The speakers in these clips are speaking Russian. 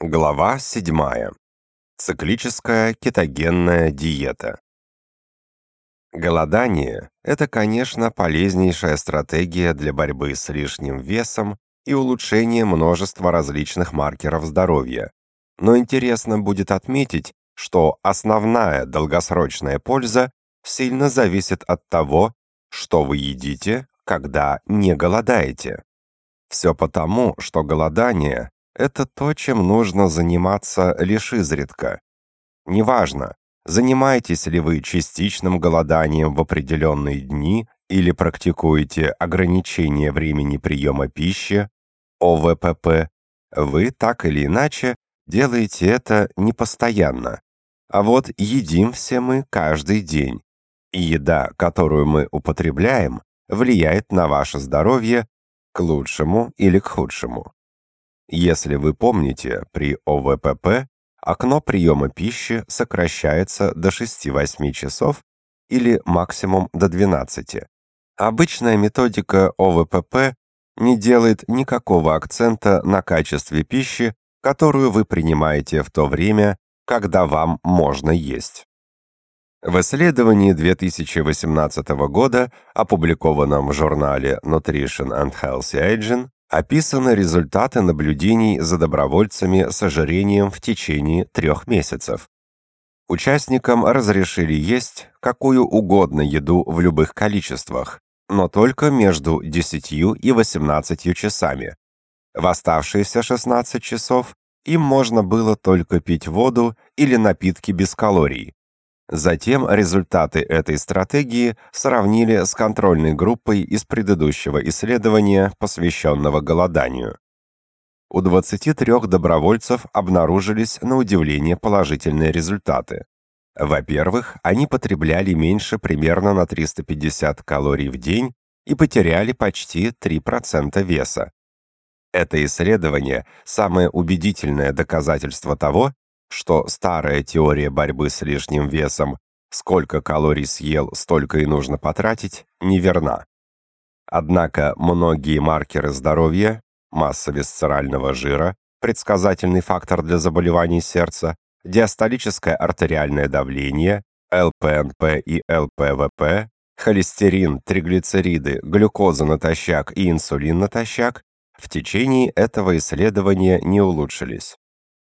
Глава 7. Циклическая кетогенная диета. Голодание – это, конечно, полезнейшая стратегия для борьбы с лишним весом и улучшения множества различных маркеров здоровья. Но интересно будет отметить, что основная долгосрочная польза сильно зависит от того, что вы едите, когда не голодаете. Все потому, что голодание это то, чем нужно заниматься лишь изредка. Неважно, занимаетесь ли вы частичным голоданием в определенные дни или практикуете ограничение времени приема пищи, ОВПП, вы так или иначе делаете это непостоянно. А вот едим все мы каждый день. И еда, которую мы употребляем, влияет на ваше здоровье к лучшему или к худшему. Если вы помните, при ОВПП окно приема пищи сокращается до 6-8 часов или максимум до 12. Обычная методика ОВПП не делает никакого акцента на качестве пищи, которую вы принимаете в то время, когда вам можно есть. В исследовании 2018 года, опубликованном в журнале Nutrition and Healthy Aging, описаны результаты наблюдений за добровольцами с ожирением в течение трех месяцев. Участникам разрешили есть какую угодно еду в любых количествах, но только между 10 и 18 часами. В оставшиеся 16 часов им можно было только пить воду или напитки без калорий, Затем результаты этой стратегии сравнили с контрольной группой из предыдущего исследования, посвященного голоданию. У 23 добровольцев обнаружились на удивление положительные результаты. Во-первых, они потребляли меньше примерно на 350 калорий в день и потеряли почти 3% веса. Это исследование – самое убедительное доказательство того, что старая теория борьбы с лишним весом «сколько калорий съел, столько и нужно потратить» неверна. Однако многие маркеры здоровья, масса висцерального жира, предсказательный фактор для заболеваний сердца, диастолическое артериальное давление, ЛПНП и ЛПВП, холестерин, триглицериды, глюкоза натощак и инсулин натощак в течение этого исследования не улучшились.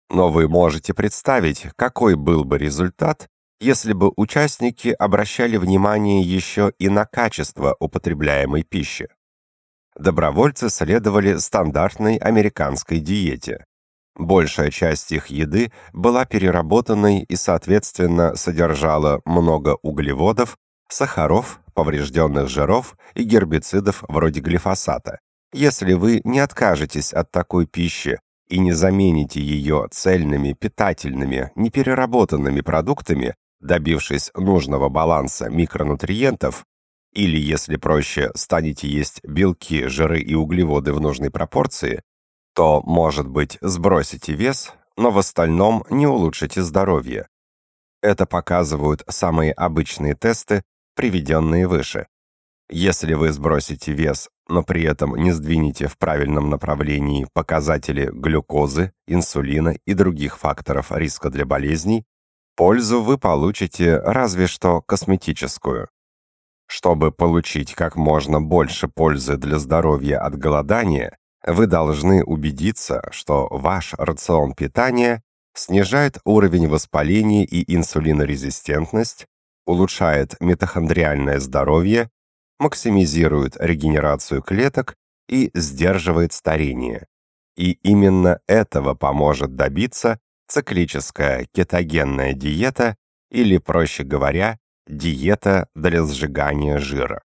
Но вы можете представить, какой был бы результат, если бы участники обращали внимание еще и на качество употребляемой пищи. Добровольцы следовали стандартной американской диете. Большая часть их еды была переработанной и, соответственно, содержала много углеводов, сахаров, поврежденных жиров и гербицидов вроде глифосата. Если вы не откажетесь от такой пищи, и не замените ее цельными, питательными, непереработанными продуктами, добившись нужного баланса микронутриентов, или, если проще, станете есть белки, жиры и углеводы в нужной пропорции, то, может быть, сбросите вес, но в остальном не улучшите здоровье. Это показывают самые обычные тесты, приведенные выше. Если вы сбросите вес, но при этом не сдвинете в правильном направлении показатели глюкозы, инсулина и других факторов риска для болезней, пользу вы получите разве что косметическую. Чтобы получить как можно больше пользы для здоровья от голодания, вы должны убедиться, что ваш рацион питания снижает уровень воспаления и инсулинорезистентность, улучшает митохондриальное здоровье, максимизирует регенерацию клеток и сдерживает старение. И именно этого поможет добиться циклическая кетогенная диета или, проще говоря, диета для сжигания жира.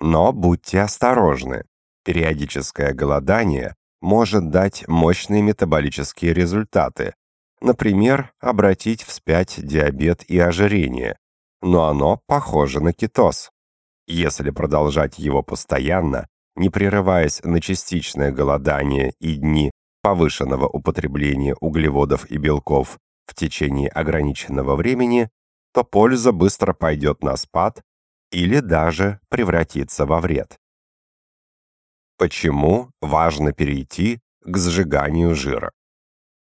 Но будьте осторожны. Периодическое голодание может дать мощные метаболические результаты, например, обратить вспять диабет и ожирение, но оно похоже на кетоз если продолжать его постоянно, не прерываясь на частичное голодание и дни повышенного употребления углеводов и белков в течение ограниченного времени, то польза быстро пойдет на спад или даже превратится во вред. Почему важно перейти к сжиганию жира?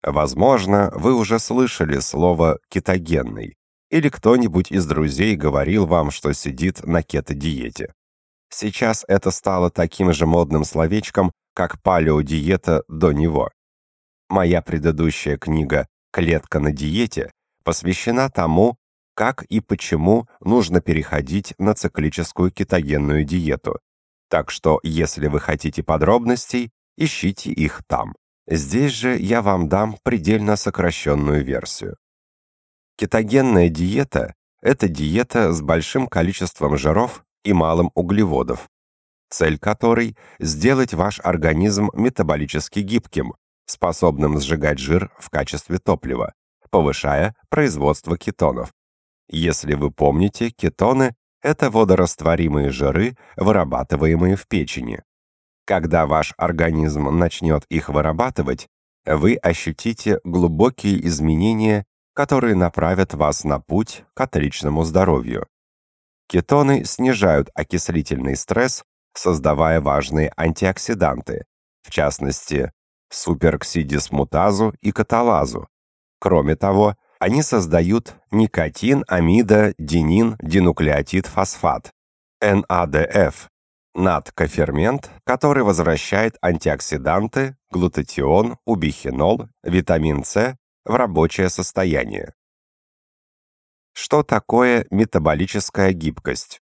Возможно, вы уже слышали слово «кетогенный», или кто-нибудь из друзей говорил вам, что сидит на кето-диете. Сейчас это стало таким же модным словечком, как палеодиета до него. Моя предыдущая книга «Клетка на диете» посвящена тому, как и почему нужно переходить на циклическую кетогенную диету. Так что, если вы хотите подробностей, ищите их там. Здесь же я вам дам предельно сокращенную версию. Кетогенная диета – это диета с большим количеством жиров и малым углеводов, цель которой – сделать ваш организм метаболически гибким, способным сжигать жир в качестве топлива, повышая производство кетонов. Если вы помните, кетоны – это водорастворимые жиры, вырабатываемые в печени. Когда ваш организм начнет их вырабатывать, вы ощутите глубокие изменения которые направят вас на путь к отличному здоровью. Кетоны снижают окислительный стресс, создавая важные антиоксиданты, в частности, супероксидисмутазу и каталазу. Кроме того, они создают никотин, амида, денин, динуклеотид, фосфат, (NADF) надкофермент, который возвращает антиоксиданты, глутатион, убихинол, витамин С в рабочее состояние. Что такое метаболическая гибкость?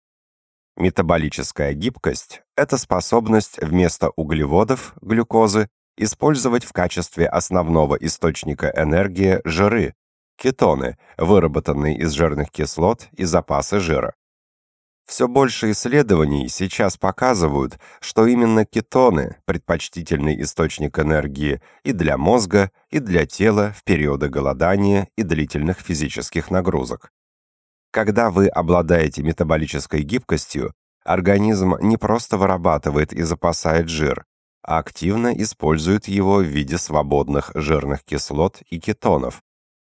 Метаболическая гибкость – это способность вместо углеводов, глюкозы, использовать в качестве основного источника энергии жиры, кетоны, выработанные из жирных кислот и запасы жира. Все больше исследований сейчас показывают, что именно кетоны – предпочтительный источник энергии и для мозга, и для тела в периоды голодания и длительных физических нагрузок. Когда вы обладаете метаболической гибкостью, организм не просто вырабатывает и запасает жир, а активно использует его в виде свободных жирных кислот и кетонов.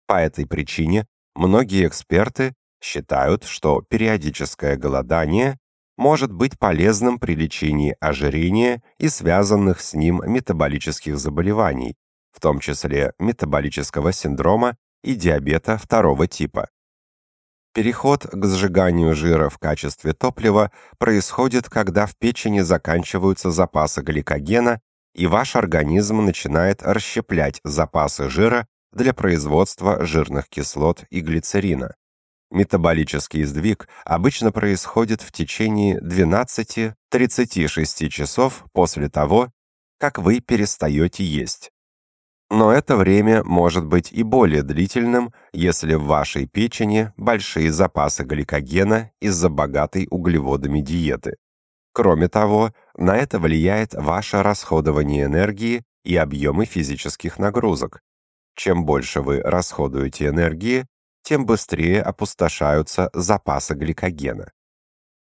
По этой причине многие эксперты считают, что периодическое голодание может быть полезным при лечении ожирения и связанных с ним метаболических заболеваний, в том числе метаболического синдрома и диабета второго типа. Переход к сжиганию жира в качестве топлива происходит, когда в печени заканчиваются запасы гликогена, и ваш организм начинает расщеплять запасы жира для производства жирных кислот и глицерина. Метаболический сдвиг обычно происходит в течение 12-36 часов после того, как вы перестаете есть. Но это время может быть и более длительным, если в вашей печени большие запасы гликогена из-за богатой углеводами диеты. Кроме того, на это влияет ваше расходование энергии и объемы физических нагрузок. Чем больше вы расходуете энергии, тем быстрее опустошаются запасы гликогена.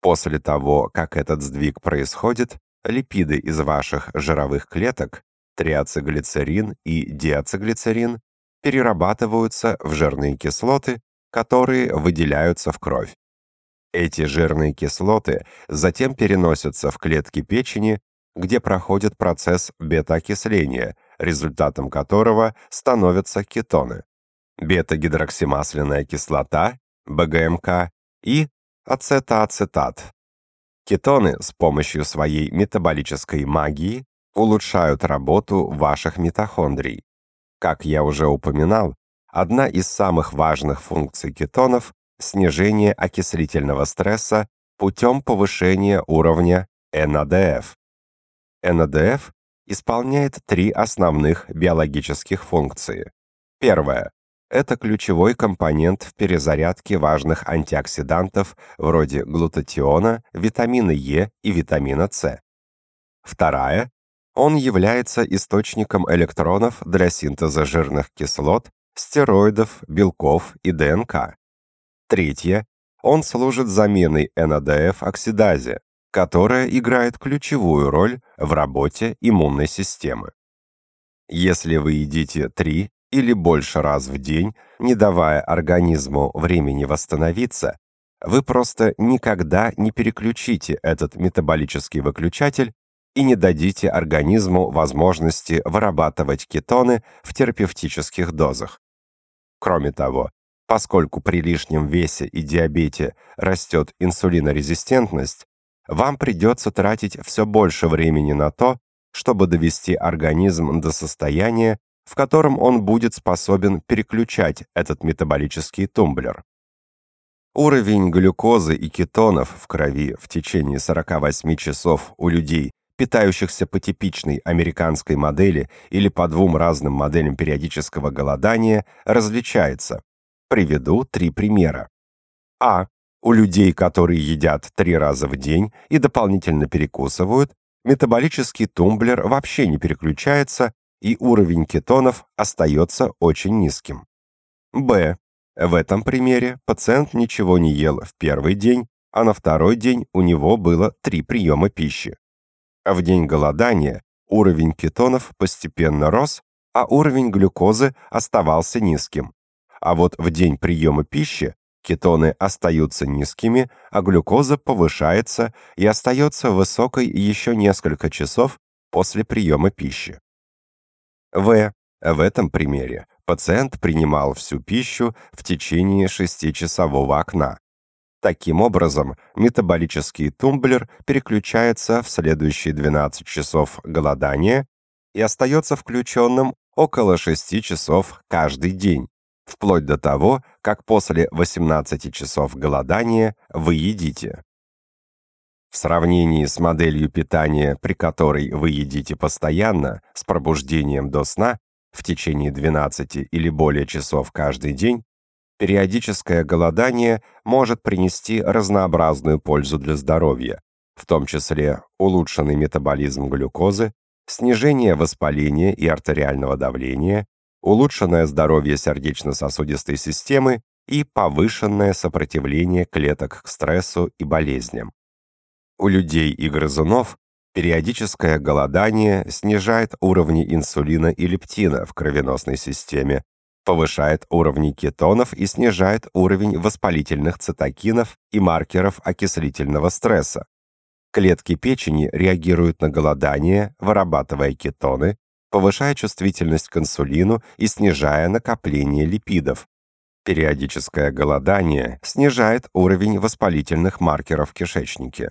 После того, как этот сдвиг происходит, липиды из ваших жировых клеток, триацеглицерин и диацеглицерин, перерабатываются в жирные кислоты, которые выделяются в кровь. Эти жирные кислоты затем переносятся в клетки печени, где проходит процесс бета-окисления, результатом которого становятся кетоны бета-гидроксимасляная кислота, БГМК и ацетоацетат. Кетоны с помощью своей метаболической магии улучшают работу ваших митохондрий. Как я уже упоминал, одна из самых важных функций кетонов – снижение окислительного стресса путем повышения уровня НАДФ. НАДФ исполняет три основных биологических функции. Первое это ключевой компонент в перезарядке важных антиоксидантов вроде глутатиона, витамина Е и витамина С. Вторая он является источником электронов для синтеза жирных кислот, стероидов, белков и ДНК. Третье. Он служит заменой НАДФ-оксидазе, которая играет ключевую роль в работе иммунной системы. Если вы едите 3 или больше раз в день, не давая организму времени восстановиться, вы просто никогда не переключите этот метаболический выключатель и не дадите организму возможности вырабатывать кетоны в терапевтических дозах. Кроме того, поскольку при лишнем весе и диабете растет инсулинорезистентность, вам придется тратить все больше времени на то, чтобы довести организм до состояния, в котором он будет способен переключать этот метаболический тумблер. Уровень глюкозы и кетонов в крови в течение 48 часов у людей, питающихся по типичной американской модели или по двум разным моделям периодического голодания, различается. Приведу три примера. А. У людей, которые едят три раза в день и дополнительно перекусывают, метаболический тумблер вообще не переключается и уровень кетонов остается очень низким. Б. В этом примере пациент ничего не ел в первый день, а на второй день у него было три приема пищи. В день голодания уровень кетонов постепенно рос, а уровень глюкозы оставался низким. А вот в день приема пищи кетоны остаются низкими, а глюкоза повышается и остается высокой еще несколько часов после приема пищи. В. В этом примере пациент принимал всю пищу в течение шестичасового окна. Таким образом, метаболический тумблер переключается в следующие 12 часов голодания и остается включенным около 6 часов каждый день, вплоть до того, как после 18 часов голодания вы едите. В сравнении с моделью питания, при которой вы едите постоянно, с пробуждением до сна, в течение 12 или более часов каждый день, периодическое голодание может принести разнообразную пользу для здоровья, в том числе улучшенный метаболизм глюкозы, снижение воспаления и артериального давления, улучшенное здоровье сердечно-сосудистой системы и повышенное сопротивление клеток к стрессу и болезням у людей и грызунов периодическое голодание снижает уровни инсулина и лептина в кровеносной системе, повышает уровни кетонов и снижает уровень воспалительных цитокинов и маркеров окислительного стресса. Клетки печени реагируют на голодание, вырабатывая кетоны, повышая чувствительность к инсулину и снижая накопление липидов. Периодическое голодание снижает уровень воспалительных маркеров в кишечнике.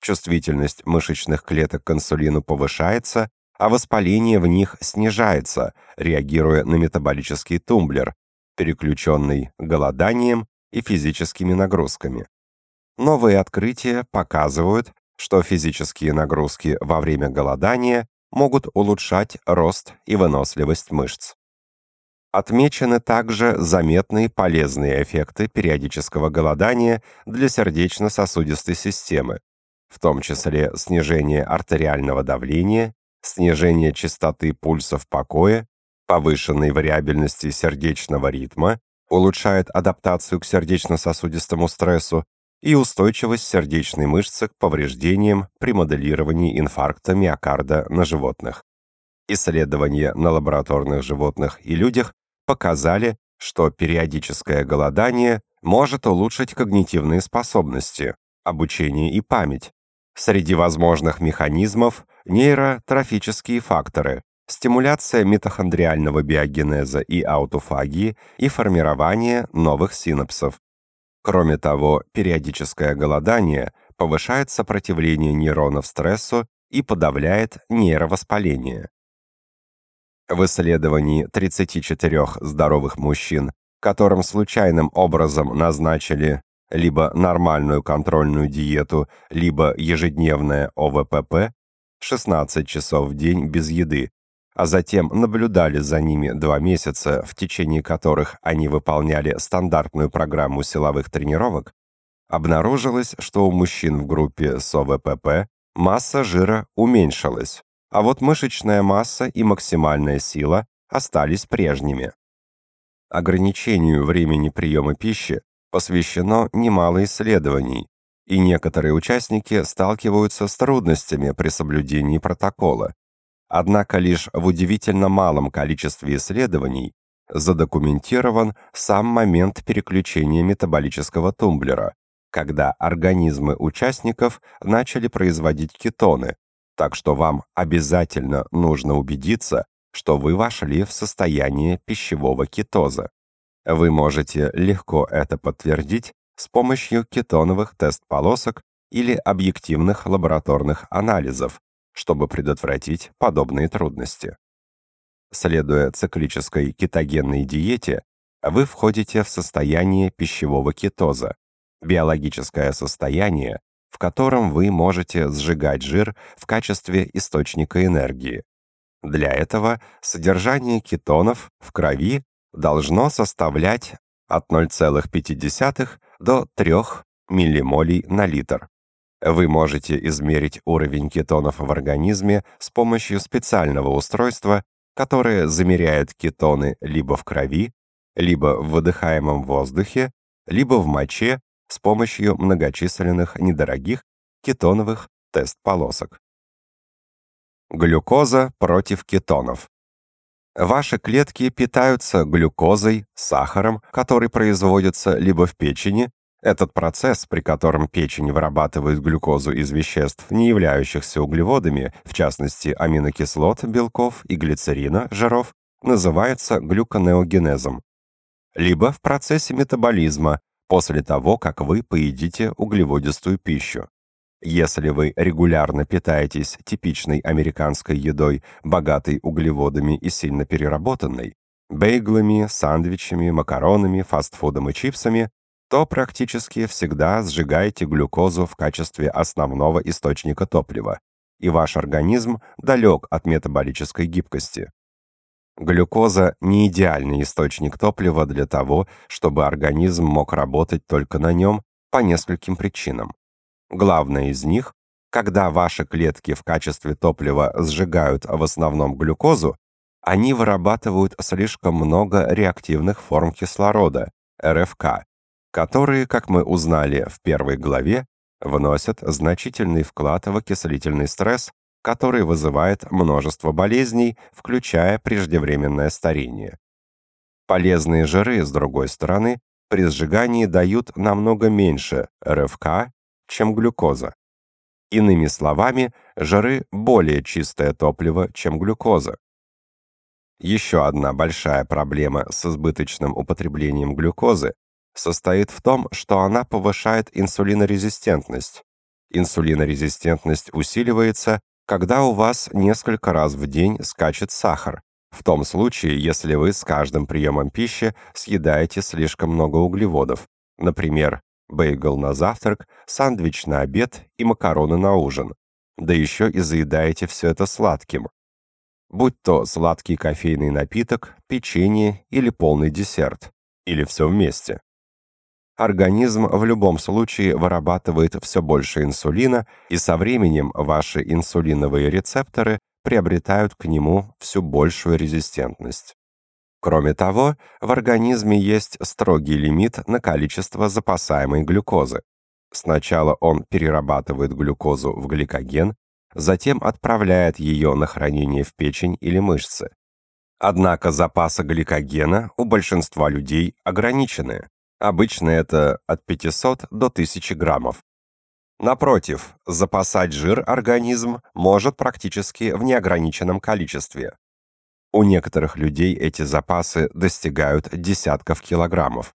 Чувствительность мышечных клеток к инсулину повышается, а воспаление в них снижается, реагируя на метаболический тумблер, переключенный голоданием и физическими нагрузками. Новые открытия показывают, что физические нагрузки во время голодания могут улучшать рост и выносливость мышц. Отмечены также заметные полезные эффекты периодического голодания для сердечно-сосудистой системы, в том числе снижение артериального давления, снижение частоты пульса в покое, повышенной вариабельности сердечного ритма, улучшает адаптацию к сердечно-сосудистому стрессу и устойчивость сердечной мышцы к повреждениям при моделировании инфаркта миокарда на животных. Исследования на лабораторных животных и людях показали, что периодическое голодание может улучшить когнитивные способности, обучение и память, Среди возможных механизмов – нейротрофические факторы, стимуляция митохондриального биогенеза и аутофагии и формирование новых синапсов. Кроме того, периодическое голодание повышает сопротивление нейронов стрессу и подавляет нейровоспаление. В исследовании 34 здоровых мужчин, которым случайным образом назначили либо нормальную контрольную диету, либо ежедневное ОВПП 16 часов в день без еды, а затем наблюдали за ними два месяца, в течение которых они выполняли стандартную программу силовых тренировок, обнаружилось, что у мужчин в группе с ОВПП масса жира уменьшилась, а вот мышечная масса и максимальная сила остались прежними. Ограничению времени приема пищи посвящено немало исследований, и некоторые участники сталкиваются с трудностями при соблюдении протокола. Однако лишь в удивительно малом количестве исследований задокументирован сам момент переключения метаболического тумблера, когда организмы участников начали производить кетоны, так что вам обязательно нужно убедиться, что вы вошли в состояние пищевого кетоза. Вы можете легко это подтвердить с помощью кетоновых тест-полосок или объективных лабораторных анализов, чтобы предотвратить подобные трудности. Следуя циклической кетогенной диете, вы входите в состояние пищевого кетоза, биологическое состояние, в котором вы можете сжигать жир в качестве источника энергии. Для этого содержание кетонов в крови должно составлять от 0,5 до 3 миллимолей на литр. Вы можете измерить уровень кетонов в организме с помощью специального устройства, которое замеряет кетоны либо в крови, либо в выдыхаемом воздухе, либо в моче с помощью многочисленных недорогих кетоновых тест-полосок. Глюкоза против кетонов. Ваши клетки питаются глюкозой, сахаром, который производится либо в печени, этот процесс, при котором печень вырабатывает глюкозу из веществ, не являющихся углеводами, в частности аминокислот, белков и глицерина, жиров, называется глюконеогенезом. Либо в процессе метаболизма, после того, как вы поедите углеводистую пищу. Если вы регулярно питаетесь типичной американской едой, богатой углеводами и сильно переработанной, бейглами, сандвичами, макаронами, фастфудом и чипсами, то практически всегда сжигаете глюкозу в качестве основного источника топлива, и ваш организм далек от метаболической гибкости. Глюкоза – не идеальный источник топлива для того, чтобы организм мог работать только на нем по нескольким причинам. Главное из них, когда ваши клетки в качестве топлива сжигают в основном глюкозу, они вырабатывают слишком много реактивных форм кислорода, РФК, которые, как мы узнали в первой главе, вносят значительный вклад в окислительный стресс, который вызывает множество болезней, включая преждевременное старение. Полезные жиры, с другой стороны, при сжигании дают намного меньше РФК чем глюкоза. Иными словами, жиры более чистое топливо, чем глюкоза. Еще одна большая проблема с избыточным употреблением глюкозы состоит в том, что она повышает инсулинорезистентность. Инсулинорезистентность усиливается, когда у вас несколько раз в день скачет сахар, в том случае, если вы с каждым приемом пищи съедаете слишком много углеводов, например, бейгл на завтрак, сандвич на обед и макароны на ужин. Да еще и заедаете все это сладким. Будь то сладкий кофейный напиток, печенье или полный десерт. Или все вместе. Организм в любом случае вырабатывает все больше инсулина, и со временем ваши инсулиновые рецепторы приобретают к нему всю большую резистентность. Кроме того, в организме есть строгий лимит на количество запасаемой глюкозы. Сначала он перерабатывает глюкозу в гликоген, затем отправляет ее на хранение в печень или мышцы. Однако запасы гликогена у большинства людей ограничены. Обычно это от 500 до 1000 граммов. Напротив, запасать жир организм может практически в неограниченном количестве. У некоторых людей эти запасы достигают десятков килограммов.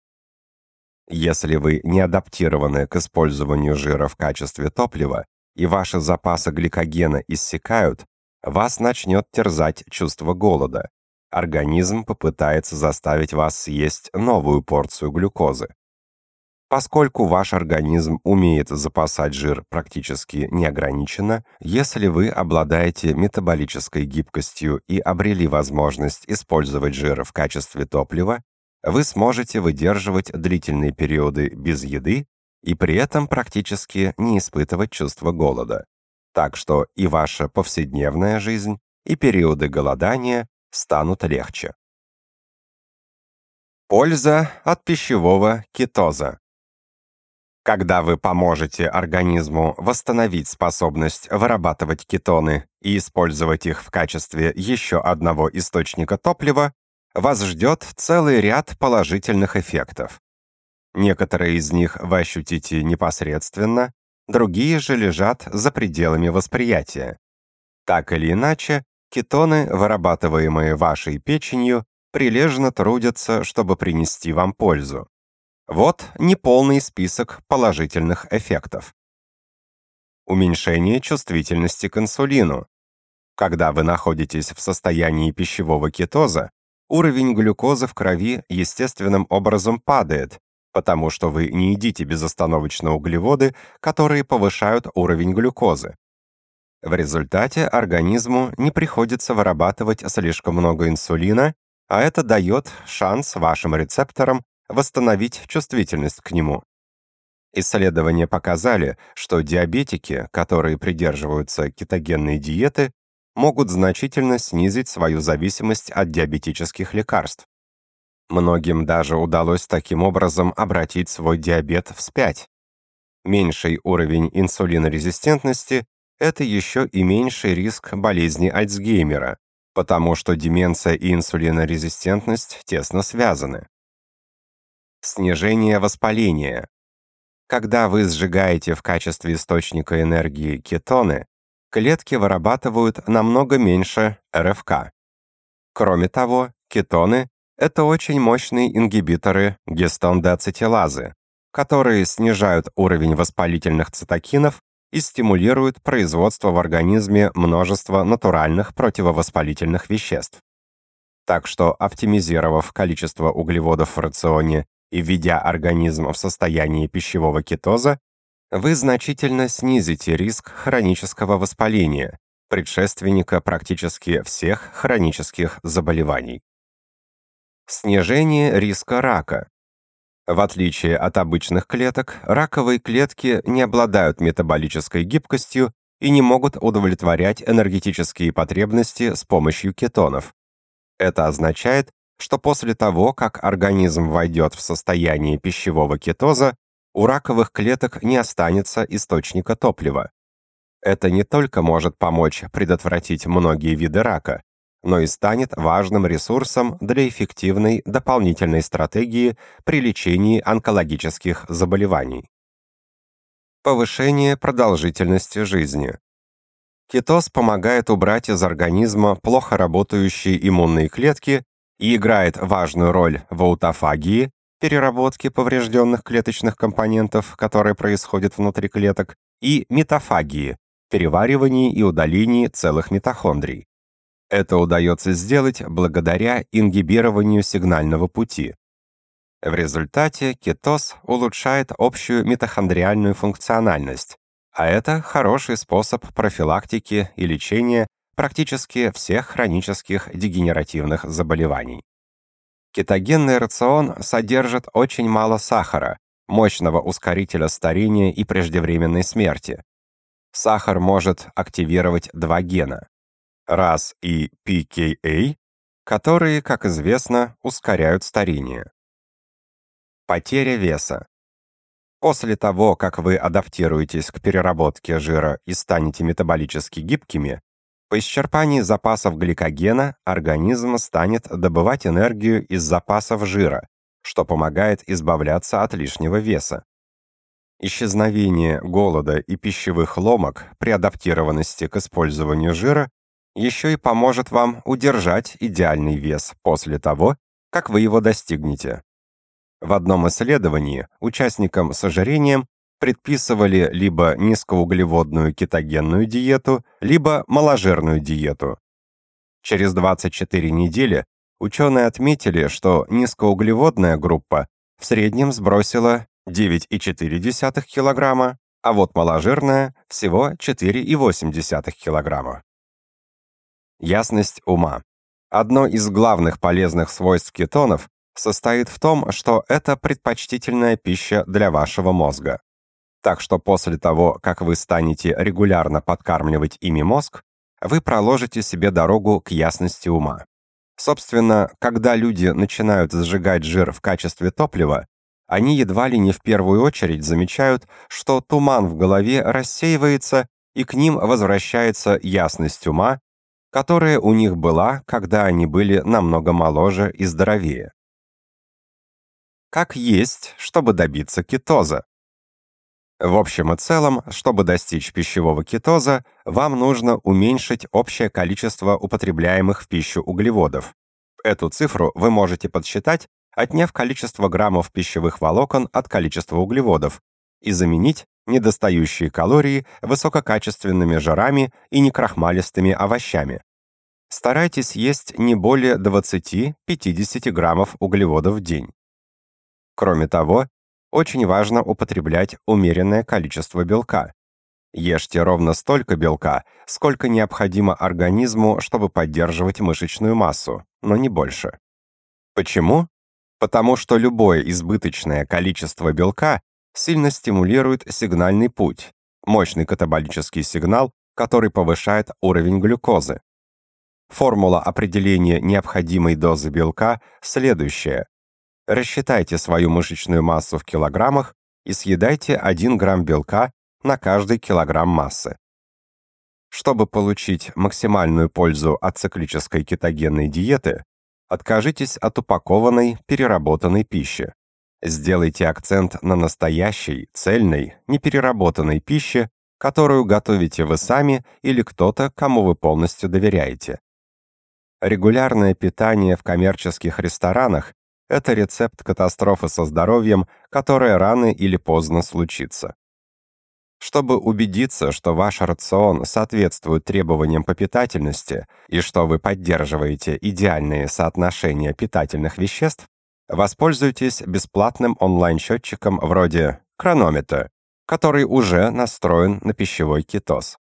Если вы не адаптированы к использованию жира в качестве топлива, и ваши запасы гликогена иссякают, вас начнет терзать чувство голода. Организм попытается заставить вас съесть новую порцию глюкозы. Поскольку ваш организм умеет запасать жир практически неограниченно, если вы обладаете метаболической гибкостью и обрели возможность использовать жир в качестве топлива, вы сможете выдерживать длительные периоды без еды и при этом практически не испытывать чувство голода. Так что и ваша повседневная жизнь, и периоды голодания станут легче. Польза от пищевого кетоза когда вы поможете организму восстановить способность вырабатывать кетоны и использовать их в качестве еще одного источника топлива, вас ждет целый ряд положительных эффектов. Некоторые из них вы ощутите непосредственно, другие же лежат за пределами восприятия. Так или иначе, кетоны, вырабатываемые вашей печенью, прилежно трудятся, чтобы принести вам пользу. Вот неполный список положительных эффектов. Уменьшение чувствительности к инсулину. Когда вы находитесь в состоянии пищевого кетоза, уровень глюкозы в крови естественным образом падает, потому что вы не едите безостановочно углеводы, которые повышают уровень глюкозы. В результате организму не приходится вырабатывать слишком много инсулина, а это дает шанс вашим рецепторам восстановить чувствительность к нему. Исследования показали, что диабетики, которые придерживаются кетогенной диеты, могут значительно снизить свою зависимость от диабетических лекарств. Многим даже удалось таким образом обратить свой диабет вспять. Меньший уровень инсулинорезистентности – это еще и меньший риск болезни Альцгеймера, потому что деменция и инсулинорезистентность тесно связаны снижение воспаления. Когда вы сжигаете в качестве источника энергии кетоны, клетки вырабатывают намного меньше РФК. Кроме того, кетоны – это очень мощные ингибиторы гистондоацетилазы, которые снижают уровень воспалительных цитокинов и стимулируют производство в организме множества натуральных противовоспалительных веществ. Так что, оптимизировав количество углеводов в рационе и введя организм в состояние пищевого кетоза, вы значительно снизите риск хронического воспаления, предшественника практически всех хронических заболеваний. Снижение риска рака. В отличие от обычных клеток, раковые клетки не обладают метаболической гибкостью и не могут удовлетворять энергетические потребности с помощью кетонов. Это означает, что после того, как организм войдет в состояние пищевого кетоза, у раковых клеток не останется источника топлива. Это не только может помочь предотвратить многие виды рака, но и станет важным ресурсом для эффективной дополнительной стратегии при лечении онкологических заболеваний. Повышение продолжительности жизни. Кетоз помогает убрать из организма плохо работающие иммунные клетки и играет важную роль в аутофагии, переработке поврежденных клеточных компонентов, которые происходят внутри клеток, и метафагии, переваривании и удалении целых митохондрий. Это удается сделать благодаря ингибированию сигнального пути. В результате кетоз улучшает общую митохондриальную функциональность, а это хороший способ профилактики и лечения практически всех хронических дегенеративных заболеваний. Кетогенный рацион содержит очень мало сахара, мощного ускорителя старения и преждевременной смерти. Сахар может активировать два гена – RAS и PKA, которые, как известно, ускоряют старение. Потеря веса. После того, как вы адаптируетесь к переработке жира и станете метаболически гибкими, по исчерпании запасов гликогена организм станет добывать энергию из запасов жира, что помогает избавляться от лишнего веса. Исчезновение голода и пищевых ломок при адаптированности к использованию жира еще и поможет вам удержать идеальный вес после того, как вы его достигнете. В одном исследовании участникам с ожирением предписывали либо низкоуглеводную кетогенную диету, либо маложирную диету. Через 24 недели ученые отметили, что низкоуглеводная группа в среднем сбросила 9,4 кг, а вот маложирная – всего 4,8 кг. Ясность ума. Одно из главных полезных свойств кетонов состоит в том, что это предпочтительная пища для вашего мозга. Так что после того, как вы станете регулярно подкармливать ими мозг, вы проложите себе дорогу к ясности ума. Собственно, когда люди начинают сжигать жир в качестве топлива, они едва ли не в первую очередь замечают, что туман в голове рассеивается и к ним возвращается ясность ума, которая у них была, когда они были намного моложе и здоровее. Как есть, чтобы добиться кетоза? В общем и целом, чтобы достичь пищевого кетоза, вам нужно уменьшить общее количество употребляемых в пищу углеводов. Эту цифру вы можете подсчитать, отняв количество граммов пищевых волокон от количества углеводов, и заменить недостающие калории высококачественными жирами и некрахмалистыми овощами. Старайтесь есть не более 20-50 граммов углеводов в день. Кроме того, очень важно употреблять умеренное количество белка. Ешьте ровно столько белка, сколько необходимо организму, чтобы поддерживать мышечную массу, но не больше. Почему? Потому что любое избыточное количество белка сильно стимулирует сигнальный путь, мощный катаболический сигнал, который повышает уровень глюкозы. Формула определения необходимой дозы белка следующая. Рассчитайте свою мышечную массу в килограммах и съедайте 1 грамм белка на каждый килограмм массы. Чтобы получить максимальную пользу от циклической кетогенной диеты, откажитесь от упакованной, переработанной пищи. Сделайте акцент на настоящей, цельной, непереработанной пище, которую готовите вы сами или кто-то, кому вы полностью доверяете. Регулярное питание в коммерческих ресторанах это рецепт катастрофы со здоровьем, которая рано или поздно случится. Чтобы убедиться, что ваш рацион соответствует требованиям по питательности и что вы поддерживаете идеальные соотношения питательных веществ, воспользуйтесь бесплатным онлайн-счетчиком вроде «Крономета», который уже настроен на пищевой кетоз.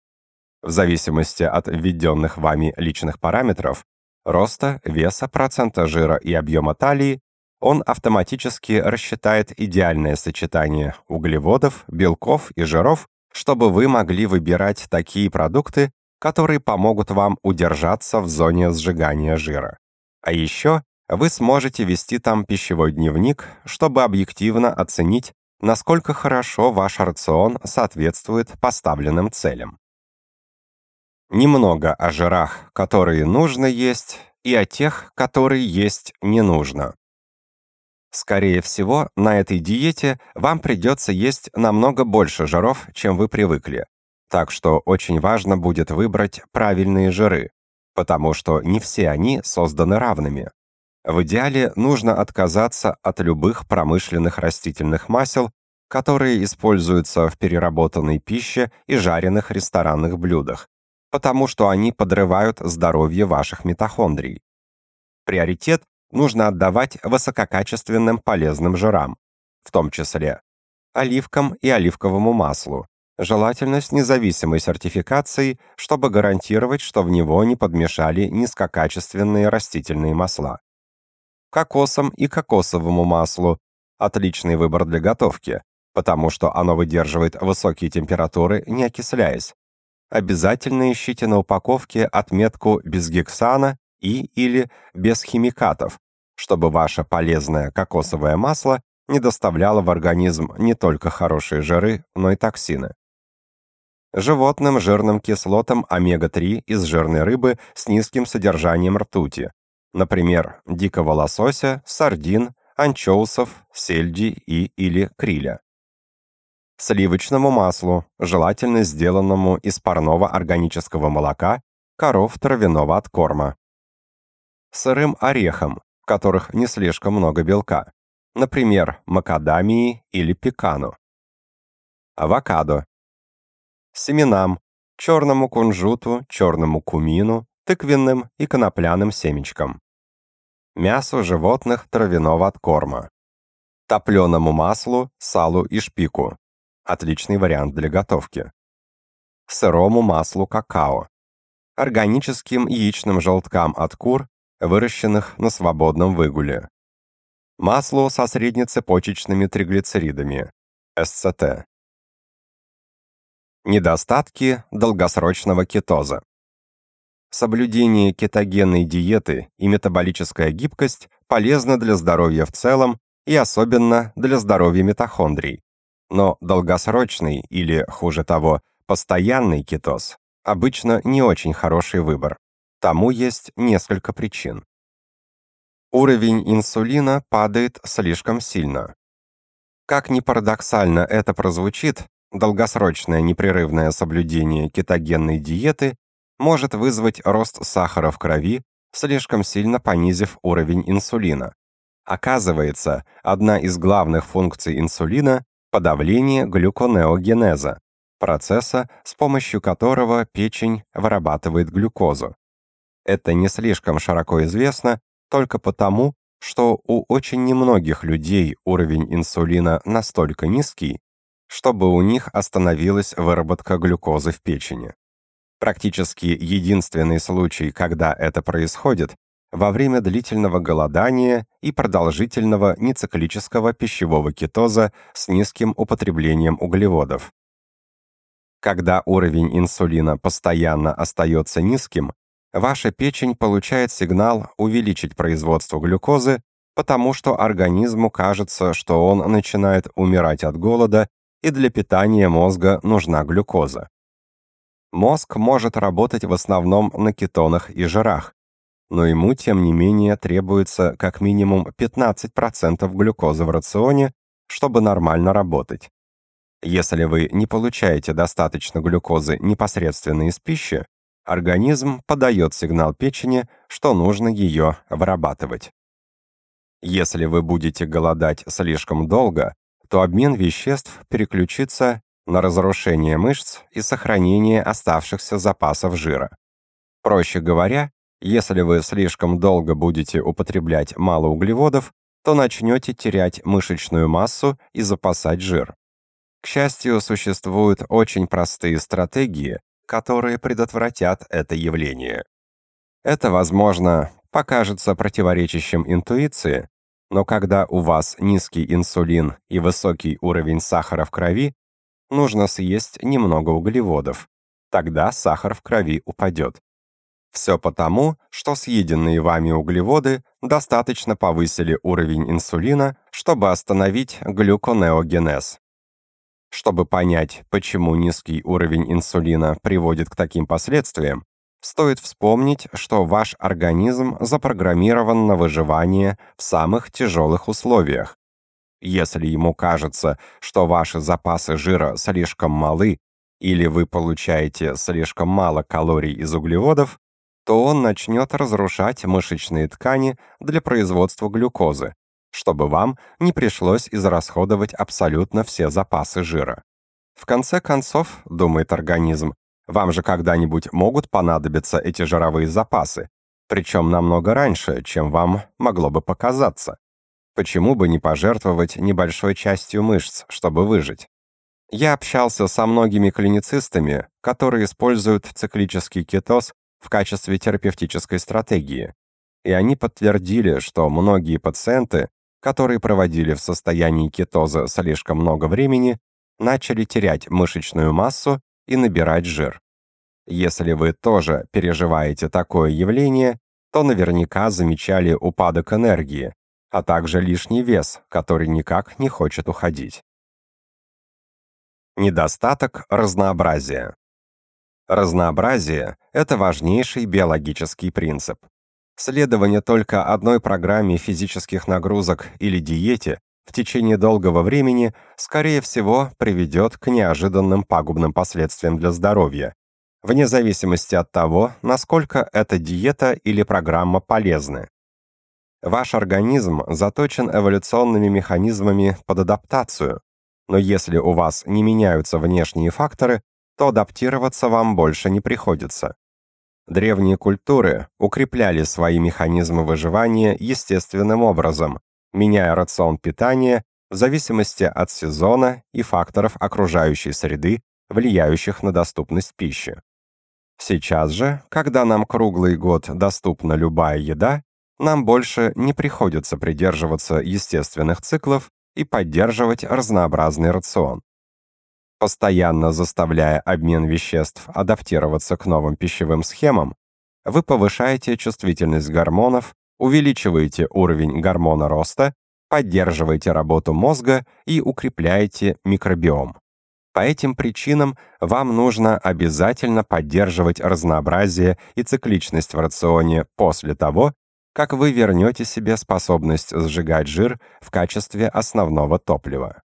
В зависимости от введенных вами личных параметров, роста, веса, процента жира и объема талии, он автоматически рассчитает идеальное сочетание углеводов, белков и жиров, чтобы вы могли выбирать такие продукты, которые помогут вам удержаться в зоне сжигания жира. А еще вы сможете вести там пищевой дневник, чтобы объективно оценить, насколько хорошо ваш рацион соответствует поставленным целям. Немного о жирах, которые нужно есть, и о тех, которые есть не нужно. Скорее всего, на этой диете вам придется есть намного больше жиров, чем вы привыкли. Так что очень важно будет выбрать правильные жиры, потому что не все они созданы равными. В идеале нужно отказаться от любых промышленных растительных масел, которые используются в переработанной пище и жареных ресторанных блюдах, потому что они подрывают здоровье ваших митохондрий. Приоритет нужно отдавать высококачественным полезным жирам, в том числе оливкам и оливковому маслу, желательно с независимой сертификацией, чтобы гарантировать, что в него не подмешали низкокачественные растительные масла. Кокосом и кокосовому маслу – отличный выбор для готовки, потому что оно выдерживает высокие температуры, не окисляясь. Обязательно ищите на упаковке отметку без гексана и или без химикатов, чтобы ваше полезное кокосовое масло не доставляло в организм не только хорошие жиры, но и токсины. Животным жирным кислотам омега-3 из жирной рыбы с низким содержанием ртути, например, дикого лосося, сардин, анчоусов, сельди и или криля. Сливочному маслу, желательно сделанному из парного органического молока коров травяного откорма сырым орехом, в которых не слишком много белка, например, макадамии или пекану. Авокадо. Семенам, черному кунжуту, черному кумину, тыквенным и конопляным семечкам. Мясу животных травяного откорма. Топленому маслу, салу и шпику. Отличный вариант для готовки. Сырому маслу какао. Органическим яичным желткам от кур выращенных на свободном выгуле. Масло со среднецепочечными триглицеридами, СЦТ. Недостатки долгосрочного кетоза. Соблюдение кетогенной диеты и метаболическая гибкость полезны для здоровья в целом и особенно для здоровья митохондрий. Но долгосрочный или, хуже того, постоянный кетоз обычно не очень хороший выбор. Тому есть несколько причин. Уровень инсулина падает слишком сильно. Как ни парадоксально это прозвучит, долгосрочное непрерывное соблюдение кетогенной диеты может вызвать рост сахара в крови, слишком сильно понизив уровень инсулина. Оказывается, одна из главных функций инсулина – подавление глюконеогенеза, процесса, с помощью которого печень вырабатывает глюкозу это не слишком широко известно только потому, что у очень немногих людей уровень инсулина настолько низкий, чтобы у них остановилась выработка глюкозы в печени. Практически единственный случай, когда это происходит, во время длительного голодания и продолжительного нециклического пищевого кетоза с низким употреблением углеводов. Когда уровень инсулина постоянно остается низким, ваша печень получает сигнал увеличить производство глюкозы, потому что организму кажется, что он начинает умирать от голода, и для питания мозга нужна глюкоза. Мозг может работать в основном на кетонах и жирах, но ему, тем не менее, требуется как минимум 15% глюкозы в рационе, чтобы нормально работать. Если вы не получаете достаточно глюкозы непосредственно из пищи, организм подает сигнал печени, что нужно ее вырабатывать. Если вы будете голодать слишком долго, то обмен веществ переключится на разрушение мышц и сохранение оставшихся запасов жира. Проще говоря, если вы слишком долго будете употреблять мало углеводов, то начнете терять мышечную массу и запасать жир. К счастью, существуют очень простые стратегии, которые предотвратят это явление. Это, возможно, покажется противоречащим интуиции, но когда у вас низкий инсулин и высокий уровень сахара в крови, нужно съесть немного углеводов. Тогда сахар в крови упадет. Все потому, что съеденные вами углеводы достаточно повысили уровень инсулина, чтобы остановить глюконеогенез. Чтобы понять, почему низкий уровень инсулина приводит к таким последствиям, стоит вспомнить, что ваш организм запрограммирован на выживание в самых тяжелых условиях. Если ему кажется, что ваши запасы жира слишком малы или вы получаете слишком мало калорий из углеводов, то он начнет разрушать мышечные ткани для производства глюкозы, чтобы вам не пришлось израсходовать абсолютно все запасы жира. В конце концов, думает организм, вам же когда-нибудь могут понадобиться эти жировые запасы, причем намного раньше, чем вам могло бы показаться. Почему бы не пожертвовать небольшой частью мышц, чтобы выжить? Я общался со многими клиницистами, которые используют циклический кетоз в качестве терапевтической стратегии. И они подтвердили, что многие пациенты которые проводили в состоянии кетоза слишком много времени, начали терять мышечную массу и набирать жир. Если вы тоже переживаете такое явление, то наверняка замечали упадок энергии, а также лишний вес, который никак не хочет уходить. Недостаток разнообразия. Разнообразие – это важнейший биологический принцип. Следование только одной программе физических нагрузок или диете в течение долгого времени, скорее всего, приведет к неожиданным пагубным последствиям для здоровья, вне зависимости от того, насколько эта диета или программа полезны. Ваш организм заточен эволюционными механизмами под адаптацию, но если у вас не меняются внешние факторы, то адаптироваться вам больше не приходится. Древние культуры укрепляли свои механизмы выживания естественным образом, меняя рацион питания в зависимости от сезона и факторов окружающей среды, влияющих на доступность пищи. Сейчас же, когда нам круглый год доступна любая еда, нам больше не приходится придерживаться естественных циклов и поддерживать разнообразный рацион постоянно заставляя обмен веществ адаптироваться к новым пищевым схемам, вы повышаете чувствительность гормонов, увеличиваете уровень гормона роста, поддерживаете работу мозга и укрепляете микробиом. По этим причинам вам нужно обязательно поддерживать разнообразие и цикличность в рационе после того, как вы вернете себе способность сжигать жир в качестве основного топлива.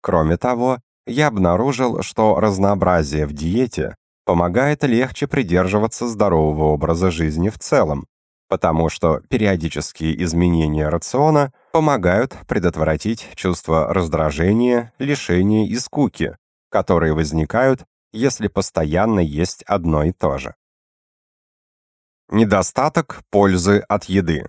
Кроме того, я обнаружил, что разнообразие в диете помогает легче придерживаться здорового образа жизни в целом, потому что периодические изменения рациона помогают предотвратить чувство раздражения, лишения и скуки, которые возникают, если постоянно есть одно и то же. Недостаток пользы от еды.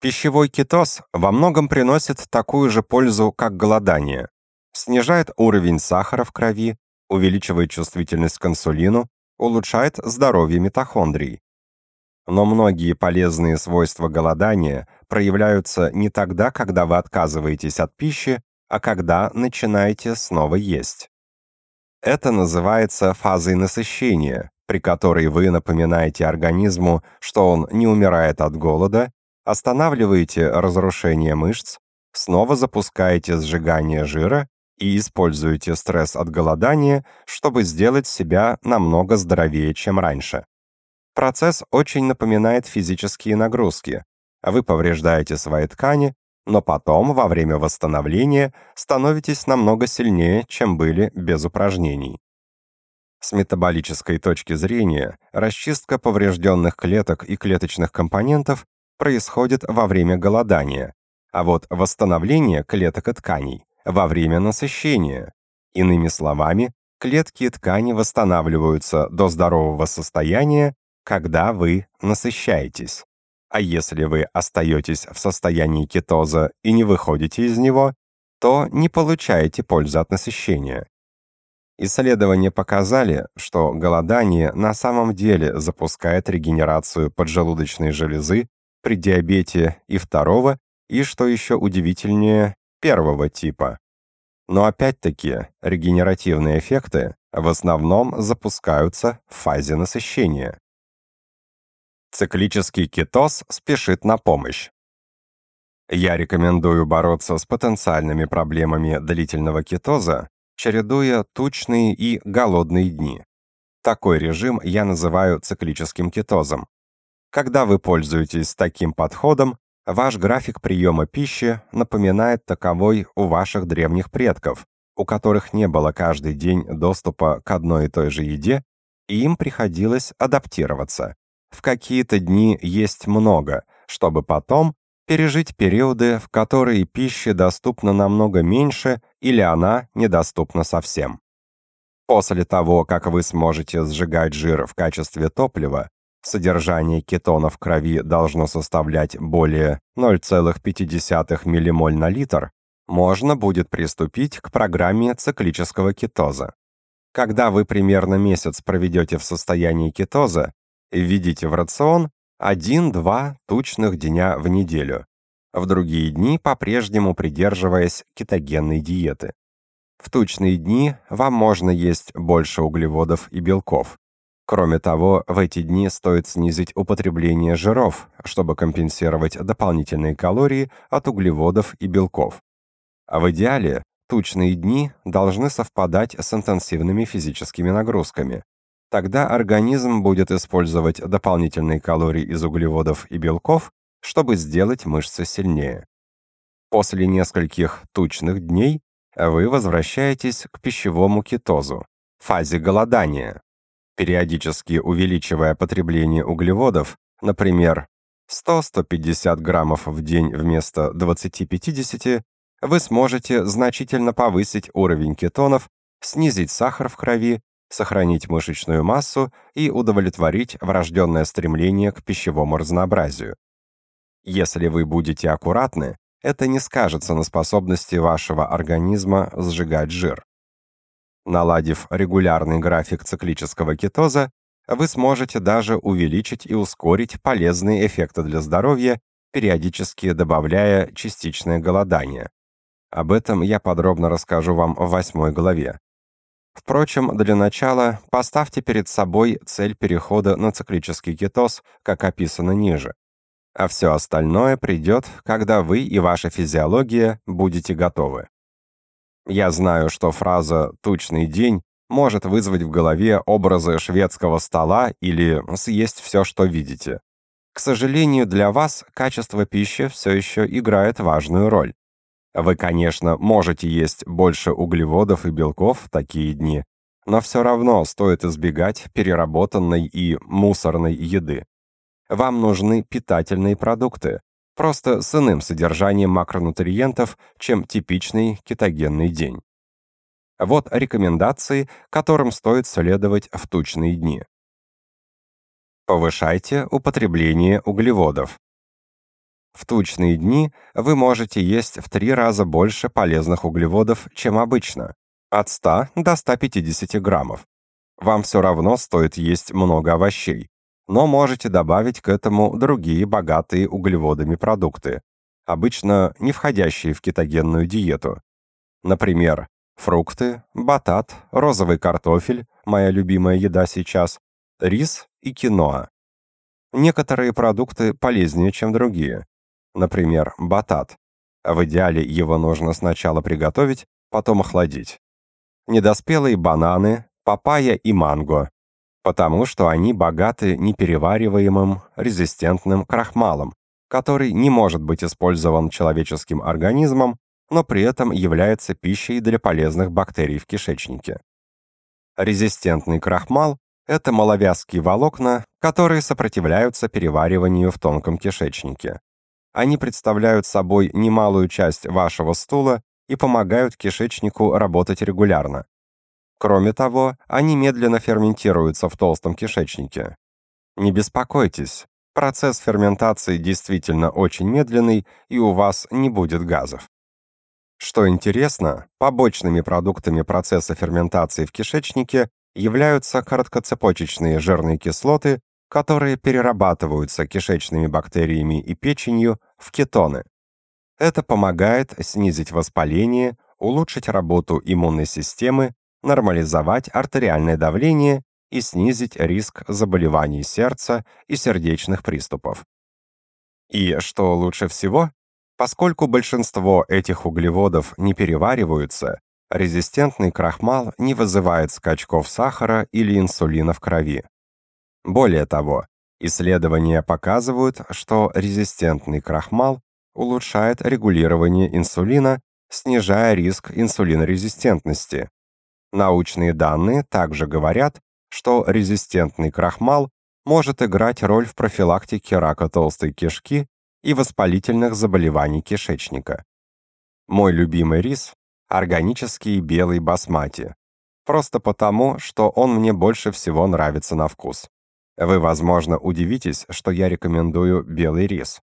Пищевой кетоз во многом приносит такую же пользу, как голодание, снижает уровень сахара в крови, увеличивает чувствительность к инсулину, улучшает здоровье митохондрий. Но многие полезные свойства голодания проявляются не тогда, когда вы отказываетесь от пищи, а когда начинаете снова есть. Это называется фазой насыщения, при которой вы напоминаете организму, что он не умирает от голода, останавливаете разрушение мышц, снова запускаете сжигание жира и используете стресс от голодания, чтобы сделать себя намного здоровее, чем раньше. Процесс очень напоминает физические нагрузки. Вы повреждаете свои ткани, но потом, во время восстановления, становитесь намного сильнее, чем были без упражнений. С метаболической точки зрения, расчистка поврежденных клеток и клеточных компонентов происходит во время голодания, а вот восстановление клеток и тканей во время насыщения. Иными словами, клетки и ткани восстанавливаются до здорового состояния, когда вы насыщаетесь. А если вы остаетесь в состоянии кетоза и не выходите из него, то не получаете пользы от насыщения. Исследования показали, что голодание на самом деле запускает регенерацию поджелудочной железы при диабете и второго, и, что еще удивительнее, первого типа. Но опять-таки регенеративные эффекты в основном запускаются в фазе насыщения. Циклический кетоз спешит на помощь. Я рекомендую бороться с потенциальными проблемами длительного кетоза, чередуя тучные и голодные дни. Такой режим я называю циклическим кетозом. Когда вы пользуетесь таким подходом, Ваш график приема пищи напоминает таковой у ваших древних предков, у которых не было каждый день доступа к одной и той же еде, и им приходилось адаптироваться. В какие-то дни есть много, чтобы потом пережить периоды, в которые пищи доступна намного меньше или она недоступна совсем. После того, как вы сможете сжигать жир в качестве топлива, Содержание кетонов в крови должно составлять более 0,5 ммоль на литр, можно будет приступить к программе циклического кетоза. Когда вы примерно месяц проведете в состоянии кетоза, введите в рацион 1-2 тучных дня в неделю, в другие дни по-прежнему придерживаясь кетогенной диеты. В тучные дни вам можно есть больше углеводов и белков, Кроме того, в эти дни стоит снизить употребление жиров, чтобы компенсировать дополнительные калории от углеводов и белков. А в идеале тучные дни должны совпадать с интенсивными физическими нагрузками. Тогда организм будет использовать дополнительные калории из углеводов и белков, чтобы сделать мышцы сильнее. После нескольких тучных дней вы возвращаетесь к пищевому кетозу, фазе голодания, периодически увеличивая потребление углеводов, например, 100-150 граммов в день вместо 20-50, вы сможете значительно повысить уровень кетонов, снизить сахар в крови, сохранить мышечную массу и удовлетворить врожденное стремление к пищевому разнообразию. Если вы будете аккуратны, это не скажется на способности вашего организма сжигать жир. Наладив регулярный график циклического кетоза, вы сможете даже увеличить и ускорить полезные эффекты для здоровья, периодически добавляя частичное голодание. Об этом я подробно расскажу вам в восьмой главе. Впрочем, для начала поставьте перед собой цель перехода на циклический кетоз, как описано ниже. А все остальное придет, когда вы и ваша физиология будете готовы. Я знаю, что фраза «тучный день» может вызвать в голове образы шведского стола или съесть все, что видите. К сожалению, для вас качество пищи все еще играет важную роль. Вы, конечно, можете есть больше углеводов и белков в такие дни, но все равно стоит избегать переработанной и мусорной еды. Вам нужны питательные продукты, просто с иным содержанием макронутриентов, чем типичный кетогенный день. Вот рекомендации, которым стоит следовать в тучные дни. Повышайте употребление углеводов. В тучные дни вы можете есть в три раза больше полезных углеводов, чем обычно, от 100 до 150 граммов. Вам все равно стоит есть много овощей но можете добавить к этому другие богатые углеводами продукты, обычно не входящие в кетогенную диету. Например, фрукты, батат, розовый картофель, моя любимая еда сейчас, рис и киноа. Некоторые продукты полезнее, чем другие. Например, батат. В идеале его нужно сначала приготовить, потом охладить. Недоспелые бананы, папайя и манго, потому что они богаты неперевариваемым резистентным крахмалом, который не может быть использован человеческим организмом, но при этом является пищей для полезных бактерий в кишечнике. Резистентный крахмал – это маловязкие волокна, которые сопротивляются перевариванию в тонком кишечнике. Они представляют собой немалую часть вашего стула и помогают кишечнику работать регулярно, Кроме того, они медленно ферментируются в толстом кишечнике. Не беспокойтесь, процесс ферментации действительно очень медленный, и у вас не будет газов. Что интересно, побочными продуктами процесса ферментации в кишечнике являются короткоцепочечные жирные кислоты, которые перерабатываются кишечными бактериями и печенью в кетоны. Это помогает снизить воспаление, улучшить работу иммунной системы нормализовать артериальное давление и снизить риск заболеваний сердца и сердечных приступов. И что лучше всего, поскольку большинство этих углеводов не перевариваются, резистентный крахмал не вызывает скачков сахара или инсулина в крови. Более того, исследования показывают, что резистентный крахмал улучшает регулирование инсулина, снижая риск инсулинорезистентности, Научные данные также говорят, что резистентный крахмал может играть роль в профилактике рака толстой кишки и воспалительных заболеваний кишечника. Мой любимый рис – органический белый басмати, просто потому, что он мне больше всего нравится на вкус. Вы, возможно, удивитесь, что я рекомендую белый рис.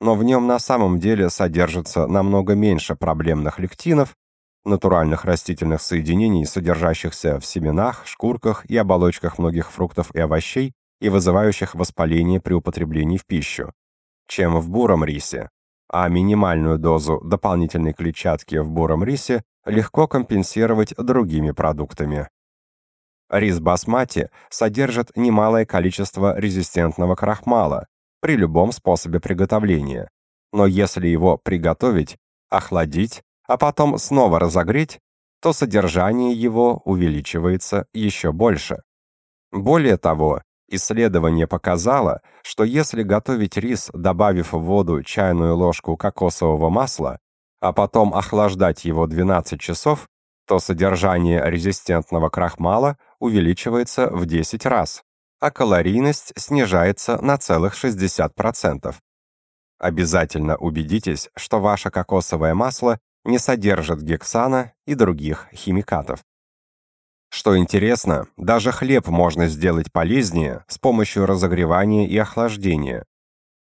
Но в нем на самом деле содержится намного меньше проблемных лектинов, натуральных растительных соединений, содержащихся в семенах, шкурках и оболочках многих фруктов и овощей и вызывающих воспаление при употреблении в пищу, чем в буром рисе, а минимальную дозу дополнительной клетчатки в буром рисе легко компенсировать другими продуктами. Рис басмати содержит немалое количество резистентного крахмала при любом способе приготовления, но если его приготовить, охладить, а потом снова разогреть, то содержание его увеличивается еще больше. Более того, исследование показало, что если готовить рис, добавив в воду чайную ложку кокосового масла, а потом охлаждать его 12 часов, то содержание резистентного крахмала увеличивается в 10 раз, а калорийность снижается на целых 60%. Обязательно убедитесь, что ваше кокосовое масло не содержит гексана и других химикатов. Что интересно, даже хлеб можно сделать полезнее с помощью разогревания и охлаждения.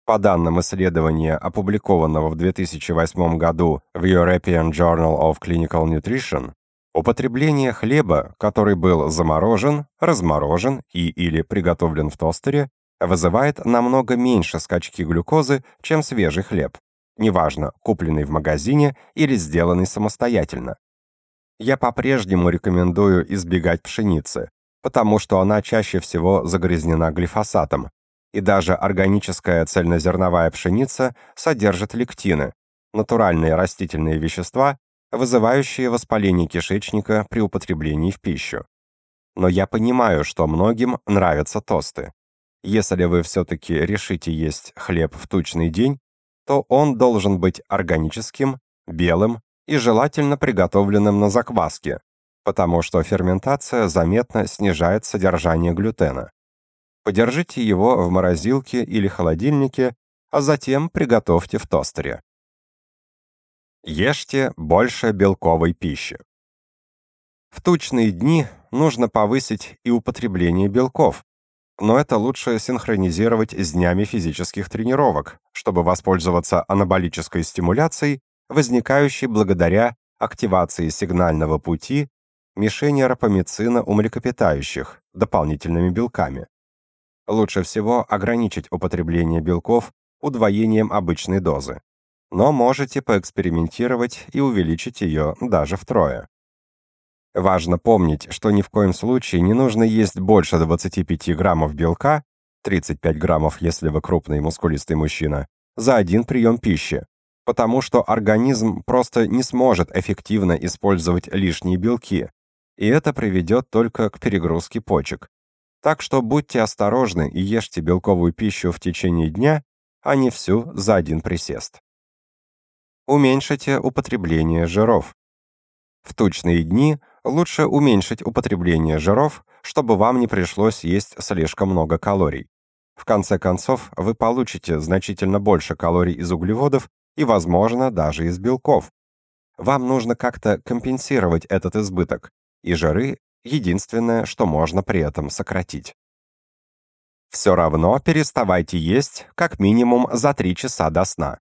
По данным исследования, опубликованного в 2008 году в European Journal of Clinical Nutrition, употребление хлеба, который был заморожен, разморожен и или приготовлен в тостере, вызывает намного меньше скачки глюкозы, чем свежий хлеб неважно, купленный в магазине или сделанный самостоятельно. Я по-прежнему рекомендую избегать пшеницы, потому что она чаще всего загрязнена глифосатом, и даже органическая цельнозерновая пшеница содержит лектины, натуральные растительные вещества, вызывающие воспаление кишечника при употреблении в пищу. Но я понимаю, что многим нравятся тосты. Если вы все-таки решите есть хлеб в тучный день, то он должен быть органическим, белым и желательно приготовленным на закваске, потому что ферментация заметно снижает содержание глютена. Подержите его в морозилке или холодильнике, а затем приготовьте в тостере. Ешьте больше белковой пищи. В тучные дни нужно повысить и употребление белков, но это лучше синхронизировать с днями физических тренировок, чтобы воспользоваться анаболической стимуляцией, возникающей благодаря активации сигнального пути мишени рапамицина у млекопитающих дополнительными белками. Лучше всего ограничить употребление белков удвоением обычной дозы, но можете поэкспериментировать и увеличить ее даже втрое. Важно помнить, что ни в коем случае не нужно есть больше 25 граммов белка, 35 граммов, если вы крупный мускулистый мужчина, за один прием пищи, потому что организм просто не сможет эффективно использовать лишние белки, и это приведет только к перегрузке почек. Так что будьте осторожны и ешьте белковую пищу в течение дня, а не всю за один присест. Уменьшите употребление жиров. В тучные дни – Лучше уменьшить употребление жиров, чтобы вам не пришлось есть слишком много калорий. В конце концов, вы получите значительно больше калорий из углеводов и, возможно, даже из белков. Вам нужно как-то компенсировать этот избыток, и жиры — единственное, что можно при этом сократить. Все равно переставайте есть как минимум за 3 часа до сна.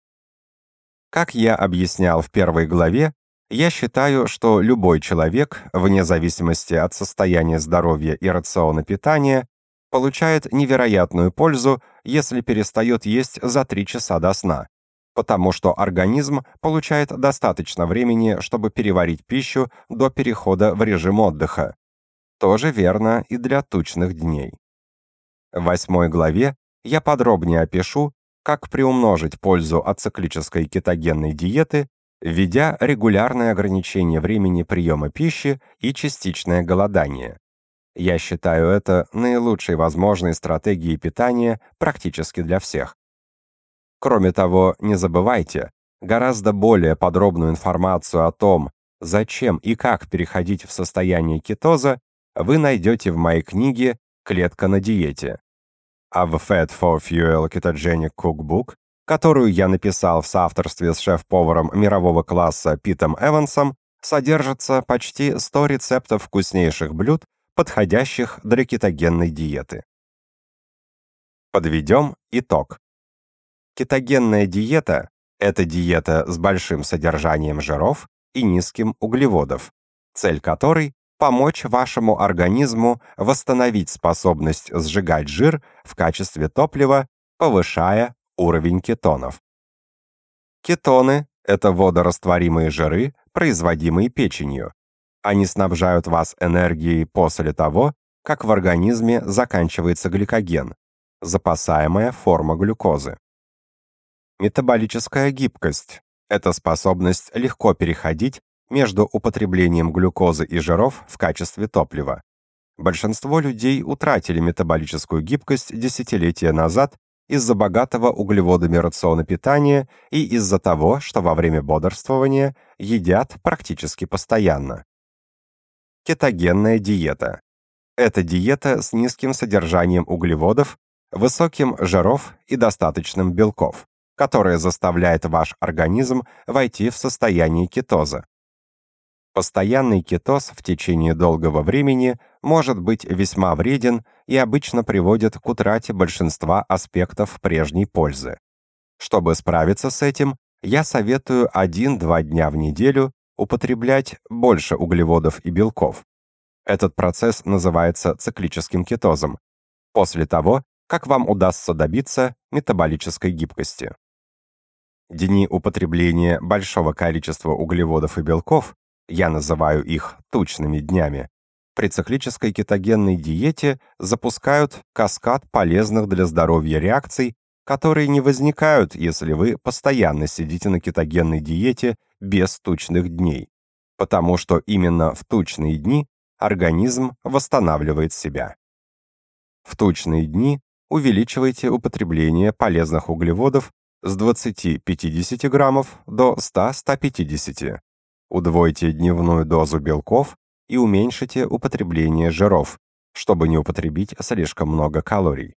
Как я объяснял в первой главе, я считаю, что любой человек, вне зависимости от состояния здоровья и рациона питания, получает невероятную пользу, если перестает есть за 3 часа до сна, потому что организм получает достаточно времени, чтобы переварить пищу до перехода в режим отдыха. Тоже верно и для тучных дней. В восьмой главе я подробнее опишу, как приумножить пользу от циклической кетогенной диеты введя регулярное ограничение времени приема пищи и частичное голодание. Я считаю это наилучшей возможной стратегией питания практически для всех. Кроме того, не забывайте, гораздо более подробную информацию о том, зачем и как переходить в состояние кетоза, вы найдете в моей книге «Клетка на диете». А в Fat for Fuel Ketogenic Cookbook которую я написал в соавторстве с шеф-поваром мирового класса Питом Эвансом, содержится почти 100 рецептов вкуснейших блюд, подходящих для кетогенной диеты. Подведем итог. Кетогенная диета – это диета с большим содержанием жиров и низким углеводов, цель которой – помочь вашему организму восстановить способность сжигать жир в качестве топлива, повышая уровень кетонов. Кетоны – это водорастворимые жиры, производимые печенью. Они снабжают вас энергией после того, как в организме заканчивается гликоген, запасаемая форма глюкозы. Метаболическая гибкость – это способность легко переходить между употреблением глюкозы и жиров в качестве топлива. Большинство людей утратили метаболическую гибкость десятилетия назад из-за богатого углеводами рациона питания и из-за того, что во время бодрствования едят практически постоянно. Кетогенная диета. Это диета с низким содержанием углеводов, высоким жиров и достаточным белков, которая заставляет ваш организм войти в состояние кетоза. Постоянный кетоз в течение долгого времени может быть весьма вреден и обычно приводит к утрате большинства аспектов прежней пользы. Чтобы справиться с этим, я советую 1-2 дня в неделю употреблять больше углеводов и белков. Этот процесс называется циклическим кетозом. После того, как вам удастся добиться метаболической гибкости. Дни употребления большого количества углеводов и белков я называю их тучными днями, при циклической кетогенной диете запускают каскад полезных для здоровья реакций, которые не возникают, если вы постоянно сидите на кетогенной диете без тучных дней, потому что именно в тучные дни организм восстанавливает себя. В тучные дни увеличивайте употребление полезных углеводов с 20-50 граммов до 100-150 удвойте дневную дозу белков и уменьшите употребление жиров, чтобы не употребить слишком много калорий.